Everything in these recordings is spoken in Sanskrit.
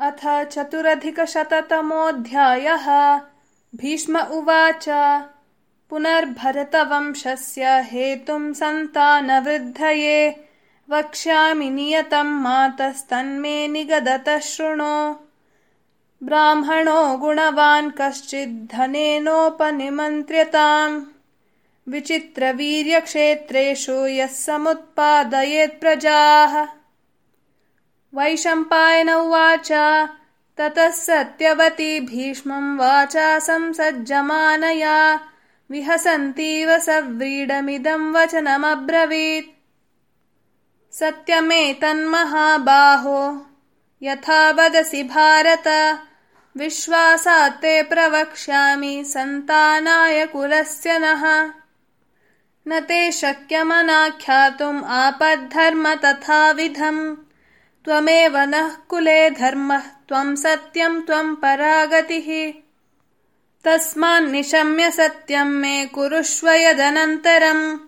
अथ चतुरधिकशततमोऽध्यायः। भीष्म उवाच पुनर्भरतवंशस्य हेतुं सन्तानवृद्धये वक्ष्यामि नियतं मातस्तन्मे निगदतः शृणु। ब्राह्मणो गुणवान् कश्चिद्धनेनोपनिमन्त्र्यताम् विचित्रवीर्यक्षेत्रेषु यः समुत्पादयेत्प्रजाः वैशम्पायन उवाच। ततः सत्यवती भीष्मं वाचा संसज्जमानया। विहसन्तीव सव्रीडमिदं वचनमब्रवीत्। सत्यमेतन्महाबाहो। यथा वदसि भारत। विश्वासात् ते प्रवक्ष्यामि सन्तानाय कुलस्य नः। न ते शक्यमनाख्यातुम् आपद्धर्म तथाविधम् त्वमेव नः कुले धर्मः त्वं सत्यं त्वं परागतिः। तस्मान्निशम्य सत्यं मे कुरुष्व यदनन्तरम्।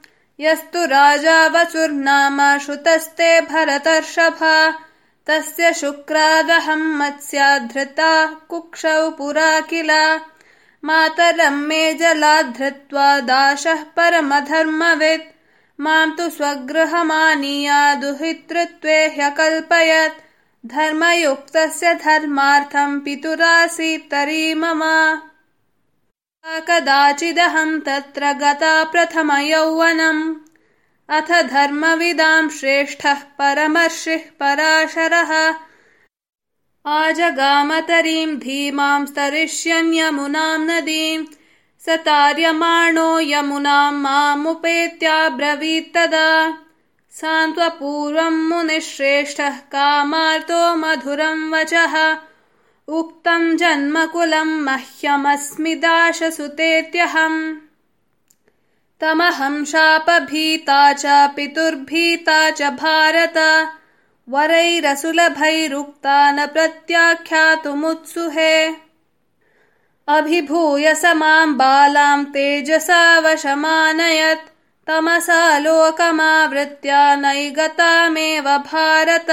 यस्तु राजा वसुर्नाम श्रुतस्ते भरतर्षभा। तस्य शुक्रादहं मत्स्याधृता कुक्षौ पुरा किल। मातरं मे जलाद्धृत्वा दाशः परमधर्मवित् मां तु स्वगृहमानीया दुहितृत्वे ह्यकल्पयत्। धर्मयुक्तस्य धर्मार्थं पितुरासीत्तरी मम। कदाचिदहं तत्र गता प्रथमयौवनम्। अथ धर्मविदां श्रेष्ठः परमर्षिः पराशरः। आजगामतरीं धीमां स्तरिष्यन्यमुनां नदीम् स तार्यमाणो यमुनां मामुपेत्याब्रवीत्तदा सान्त्वपूर्वं मुनिश्रेष्ठः कामार्तो मधुरं वचः। उक्तं जन्मकुलं मह्यमस्मि दाशसुतेत्यहम्। तमहं शापभीता च पितुर्भीता च भारत। वरैरसुलभैरुक्ता न प्रत्याख्यातुमुत्सुहे अभिभूय स मां बालां तेजसा वशमानयत् तमसा लोकमावृत्या नैगतामेव भारत।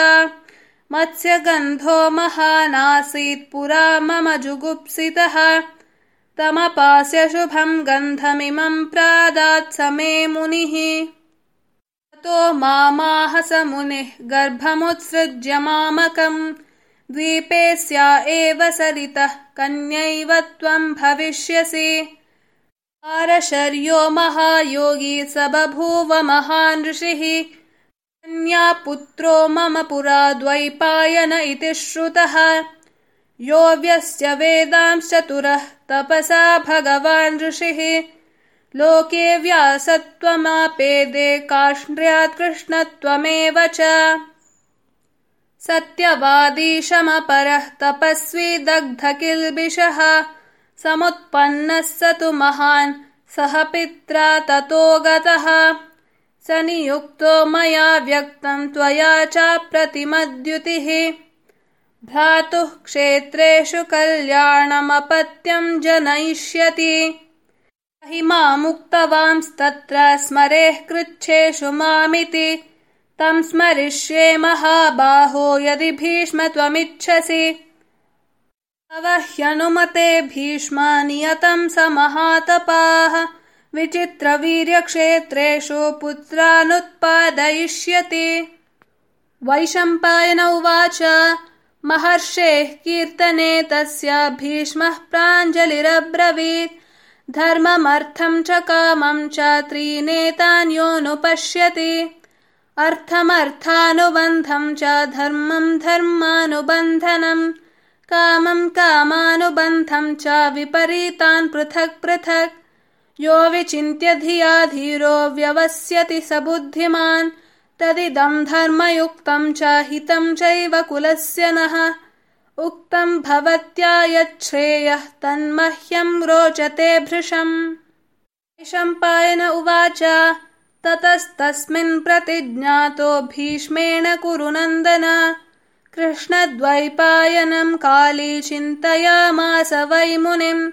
मत्स्यगन्धो महानासीत् पुरा मम जुगुप्सितः। तमपास्य शुभं गन्धमिमं प्रादात् स मे मुनिः। मामाह स मुनिः गर्भमुत्सृज्य मामकम् द्वीपे स्या एव सरितः कन्यैव त्वं भविष्यसि। पारशर्यो महायोगी स बभूव महान् ऋषिः। कन्यापुत्रो मम पुरा द्वैपायन इति श्रुतः। योऽव्यस्य वेदांश्चतुरः तपसा भगवान् ऋषिः। लोके व्यासत्वमापेदे कार्ष्ट्र्यात् कृष्णत्वमेव सत्यवादीशमपरः तपस्वी दग्धकिल्बिषः समुत्पन्नः स तु महान् सह पित्रा ततो गतः। स नियुक्तो मया व्यक्तं त्वया चाप्रतिमद्युतिः भ्रातुः क्षेत्रेषु कल्याणमपत्यं जनयिष्यति। हि मामुक्तवांस्तत्र स्मरेः कृच्छेषु मामिति तं स्मरिष्ये महाबाहो यदि भीष्म त्वमिच्छसि तव ह्यनुमते भीष्मा नियतं स महातपाः। विचित्रवीर्यक्षेत्रेषु पुत्रानुत्पादयिष्यति। वैशम्पायन उवाच महर्षेः कीर्तने तस्य भीष्मः प्राञ्जलिरब्रवीत्। धर्ममर्थं च कामं च त्रीनेतान्योऽनुपश्यति अर्थमर्थानुबन्धं च धर्मं धर्मानुबन्धनं कामं कामानुबन्धं च विपरीतान् पृथक् पृथक्। यो विचिन्त्य धिया धीरो व्यवस्यति स बुद्धिमान् तदिदं धर्मयुक्तं च हितं चैव कुलस्य नः। उक्तं भवत्या यच्छ्रेयः तन्मह्यं रोचते भृशम्। शम्पायन उवाच ततस्तस्मिन् प्रतिज्ञातो भीष्मेण कुरु नन्दन कृष्णद्वैपायनं काली चिन्तयामास वै मुनिम्।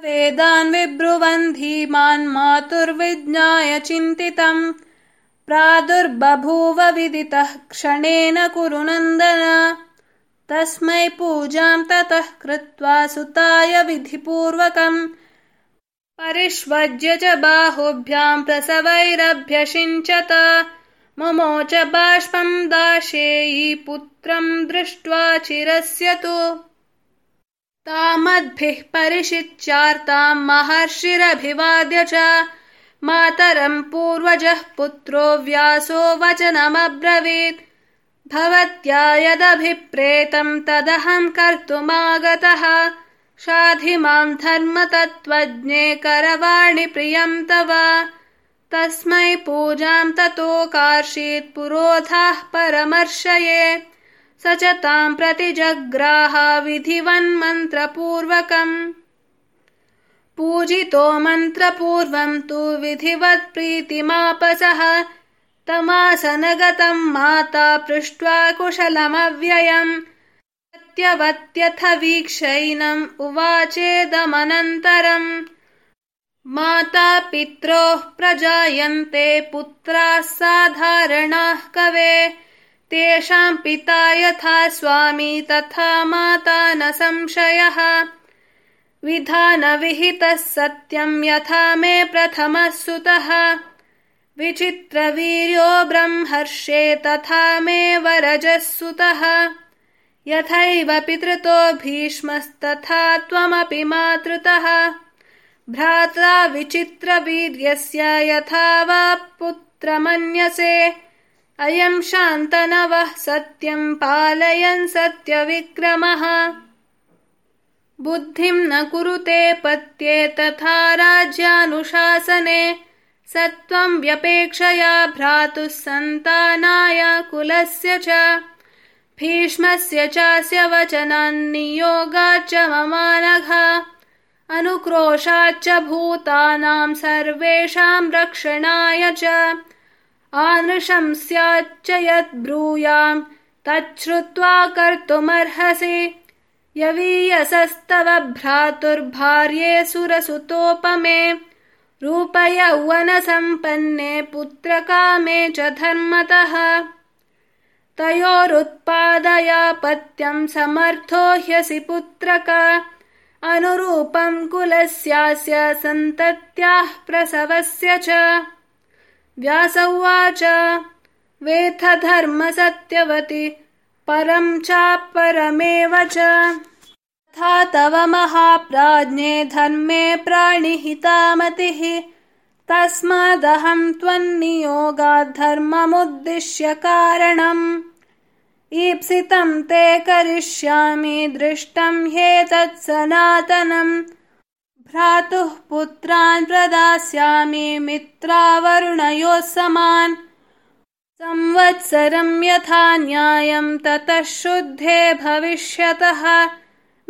वेदान् विब्रुवन् धीमान् मातुर्विज्ञाय चिन्तितम्। प्रादुर्बभूव विदितः क्षणेन कुरु नन्दन तस्मै पूजाम् ततः कृत्वा सुताय विधिपूर्वकम् परिष्वज्य च बाहुभ्याम् प्रसवैरभ्यषिञ्चत। ममोच बाष्पम् दाशेयी पुत्रम् दृष्ट्वा चिरस्य तु तामद्भिः परिषिच्यार्ताम् महर्षिरभिवाद्य च। मातरम् पूर्वजः पुत्रो व्यासो वचनमब्रवीत्। भवत्या यदभिप्रेतम् तदहम् कर्तुमागतः शाधि माम् धर्मतत्त्वज्ञे करवाणि प्रियम् तव। तस्मै पूजाम् ततो कार्षीत् पुरोधाः परमर्शये स च ताम् प्रतिजग्राह विधिवन्मन्त्रपूर्वकम्। पूजितो मन्त्रपूर्वम् तु विधिवत्प्रीतिमापसः तमासनगतम् माता पृष्ट्वा कुशलमव्ययम् सत्यवत्यथ वीक्षैनम् उवाचेदमनन्तरम्। माता पित्रोः प्रजायन्ते पुत्राः साधारणाः कवे। तेषाम् पिता यथा स्वामी तथा माता न संशयः। विधानविहितः सत्यम् यथा मे प्रथमः सुतः। विचित्रवीर्यो ब्रह्मर्षे तथा मे वरजः सुतः यथैव पितृतो भीष्मस्तथा त्वमपि मातृतः। भ्रात्रा विचित्रवीर्यस्य यथा वा पुत्रमन्यसे। अयम् शान्तनवः सत्यम् पालयन् सत्यविक्रमः। बुद्धिम् न कुरुते पत्ये तथा राज्यानुशासने। सत्त्वम् व्यपेक्षया भ्रातुः सन्तानाय कुलस्य च भीष्मस्य चास्य वचनान्नियोगाच्च ममानघ। अनुक्रोशाच्च भूतानाम् सर्वेषाम् रक्षणाय च। आनृशंस्याच्च यद्ब्रूयाम् तच्छ्रुत्वा कर्तुमर्हसि। यवीयसस्तव भ्रातुर्भार्ये सुरसुतोपमे। रूपयौवनसम्पन्ने पुत्रकामे च धर्मतः तयोरुत्पादयापत्यम् समर्थो ह्यसि पुत्रक। अनुरूपम् कुलस्यास्य सन्तत्याः प्रसवस्य च। व्यास उवाच वेथ धर्म सत्यवति परम् चापरमेव च। तथा तव महाप्राज्ञे धर्मे प्राणिहितामतिः तस्मादहम् त्वन्नियोगाद्धर्ममुद्दिश्य कारणम्। ईप्सितम् ते करिष्यामि दृष्टम् ह्येतत् सनातनम् भ्रातुः पुत्रान् प्रदास्यामि मित्रावरुणयोः समान्। संवत्सरम् यथा न्यायम् ततः शुद्धे भविष्यतः।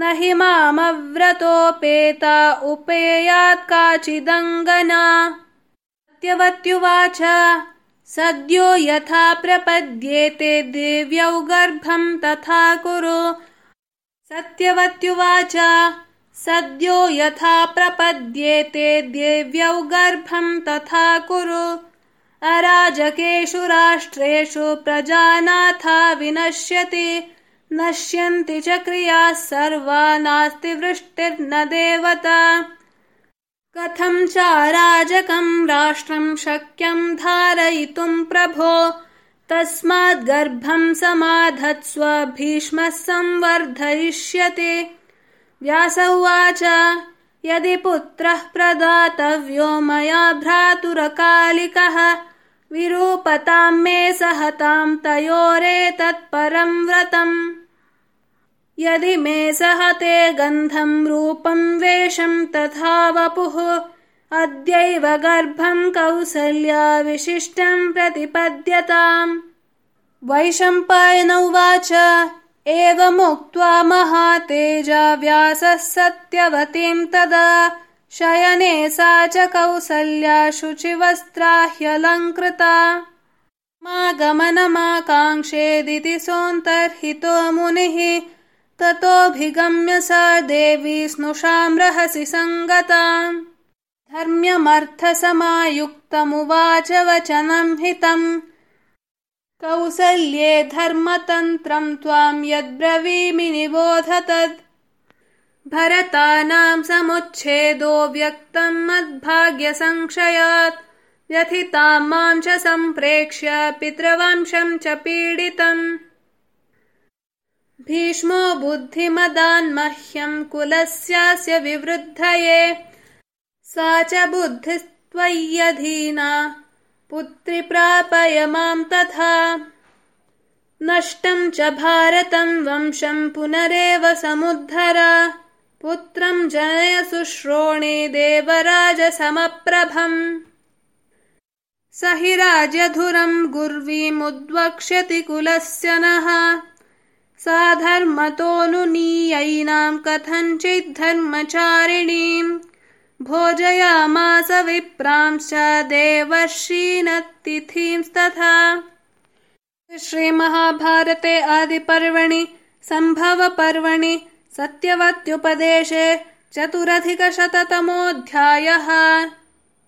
न हि मामव्रतोपेता उपेयात् काचिदङ्गना सत्यवत्युवाच। सद्यो यथा प्रपद्येते देव्यौ गर्भम् तथा कुरु। सत्यवत्युवाच। सद्यो यथा प्रपद्येते देव्यौ गर्भम् तथा कुरु। अराजकेषु राष्ट्रेषु प्रजानाथा विनश्यति। नश्यन्ति च क्रियाः सर्वा नास्ति वृष्टिर्न देवता कथम् चाराजकम् राष्ट्रम् शक्यम् धारयितुम् प्रभो? तस्माद्गर्भम् समाधत्स्व भीष्मः संवर्धयिष्यति। व्यास उवाच यदि पुत्रः प्रदातव्यो मया भ्रातुरकालिकः विरूपताम् मे सहताम् तयोरेतत्परम् व्रतम् यदि मे सहते गन्धम् रूपम् वेषम् तथा वपुः अद्यैव गर्भम् कौसल्या विशिष्टम् प्रतिपद्यताम्। वैशम्पायन उवाच एवमुक्त्वा महातेजा व्यासः सत्यवतीम् तदा शयने सा च कौसल्या शुचिवस्त्रा ह्यलङ्कृता मागमनमाकाङ्क्षेदिति सोऽन्तर्हितो मुनिः ततोऽभिगम्य सा देवी स्नुषाम् रहसि सङ्गताम्। धर्म्यमर्थसमायुक्तमुवाच वचनम् हितम्। कौसल्ये धर्मतन्त्रम् त्वाम् यद्ब्रवीमि निबोध तद्। भरतानाम् समुच्छेदो व्यक्तम् मद्भाग्यसंशयात्। व्यथिताम् च सम्प्रेक्ष्य पितृवंशम् च पीडितम् भीष्मो बुद्धिमदान्मह्यम् कुलस्यास्य विवृद्धये। सा च बुद्धिस्त्वय्यधीना पुत्रि प्रापय माम् तथा। नष्टम् च भारतम् वंशम् पुनरेव समुद्धर। पुत्रम् जनय शुश्रोणे देवराजसमप्रभम्। स हि राजधुरम् गुर्वीमुद्वक्ष्यति कुलस्य नः सा धर्मतोऽनुनीयैनाम् कथञ्चिद्धर्मचारिणीम् भोजयामास विप्रांश्च देवर्षीनतिथींस्तथा। श्रीमहाभारते आदिपर्वणि सम्भवपर्वणि सत्यवत्युपदेशे चतुरधिकशततमोऽध्यायः